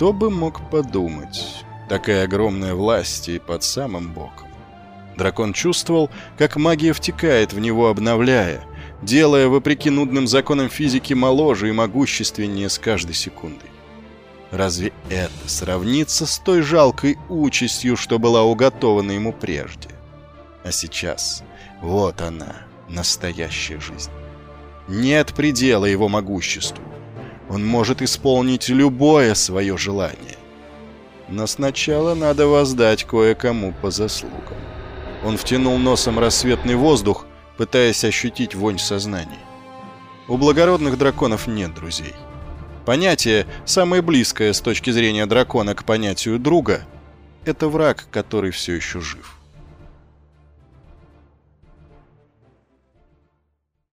Кто бы мог подумать, такая огромная власть и под самым боком. Дракон чувствовал, как магия втекает в него, обновляя, делая, вопреки нудным законам физики, моложе и могущественнее с каждой секундой. Разве это сравнится с той жалкой участью, что была уготована ему прежде? А сейчас вот она, настоящая жизнь. Нет предела его могуществу. Он может исполнить любое свое желание. Но сначала надо воздать кое-кому по заслугам. Он втянул носом рассветный воздух, пытаясь ощутить вонь сознания. У благородных драконов нет друзей. Понятие, самое близкое с точки зрения дракона к понятию друга, это враг, который все еще жив.